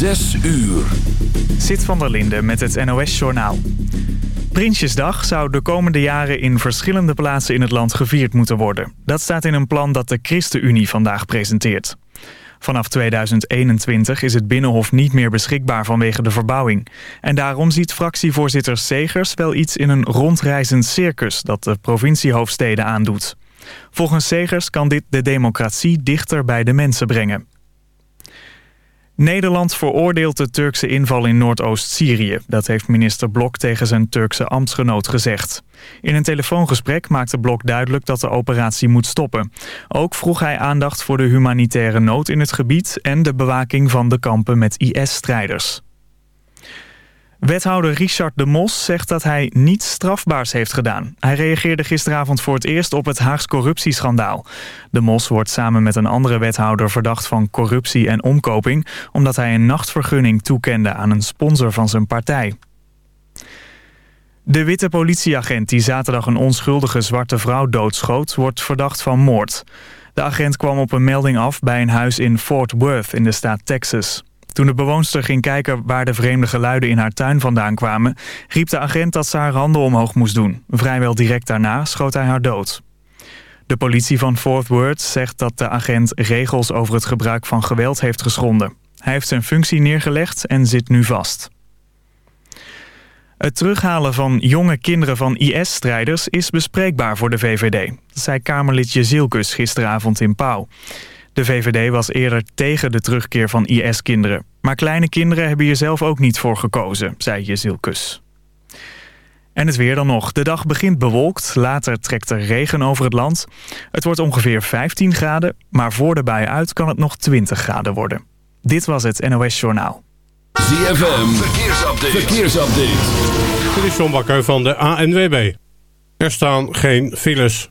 Zes uur. Zit van der Linde met het NOS-journaal. Prinsjesdag zou de komende jaren in verschillende plaatsen in het land gevierd moeten worden. Dat staat in een plan dat de ChristenUnie vandaag presenteert. Vanaf 2021 is het Binnenhof niet meer beschikbaar vanwege de verbouwing. En daarom ziet fractievoorzitter Segers wel iets in een rondreizend circus... dat de provinciehoofdsteden aandoet. Volgens Segers kan dit de democratie dichter bij de mensen brengen. Nederland veroordeelt de Turkse inval in Noordoost-Syrië. Dat heeft minister Blok tegen zijn Turkse ambtsgenoot gezegd. In een telefoongesprek maakte Blok duidelijk dat de operatie moet stoppen. Ook vroeg hij aandacht voor de humanitaire nood in het gebied... en de bewaking van de kampen met IS-strijders. Wethouder Richard de Mos zegt dat hij niets strafbaars heeft gedaan. Hij reageerde gisteravond voor het eerst op het Haags corruptieschandaal. De Mos wordt samen met een andere wethouder verdacht van corruptie en omkoping... omdat hij een nachtvergunning toekende aan een sponsor van zijn partij. De witte politieagent die zaterdag een onschuldige zwarte vrouw doodschoot... wordt verdacht van moord. De agent kwam op een melding af bij een huis in Fort Worth in de staat Texas. Toen de bewoonster ging kijken waar de vreemde geluiden in haar tuin vandaan kwamen... riep de agent dat ze haar handen omhoog moest doen. Vrijwel direct daarna schoot hij haar dood. De politie van Fort Worth zegt dat de agent regels over het gebruik van geweld heeft geschonden. Hij heeft zijn functie neergelegd en zit nu vast. Het terughalen van jonge kinderen van IS-strijders is bespreekbaar voor de VVD. Zei Kamerlid Jezielkus gisteravond in Pauw. De VVD was eerder tegen de terugkeer van IS-kinderen. Maar kleine kinderen hebben hier zelf ook niet voor gekozen, zei Jezielkus. En het weer dan nog. De dag begint bewolkt, later trekt er regen over het land. Het wordt ongeveer 15 graden, maar voor de bui uit kan het nog 20 graden worden. Dit was het NOS Journaal. ZFM, verkeersupdate. verkeersupdate. Dit is John Bakker van de ANWB. Er staan geen files.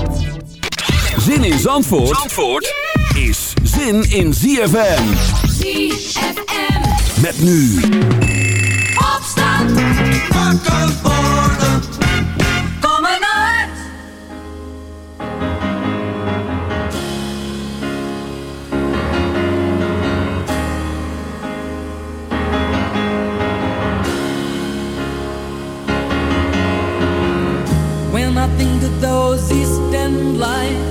Zin in Zandvoort, Zandvoort is zin in ZFM. ZFM. Met nu. Opstand. Wakker worden. Kom maar uit. When I think of those East End lights,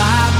life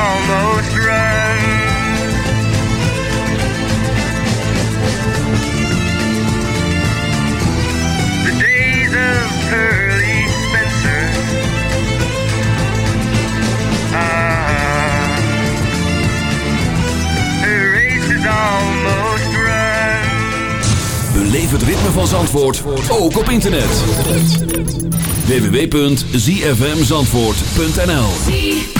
Almost run. The days of Pearly Spencer. Ah, the race is almost run. Beleef het ritme van Zandvoort, ook op internet. www.zfmzandvoort.nl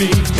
me.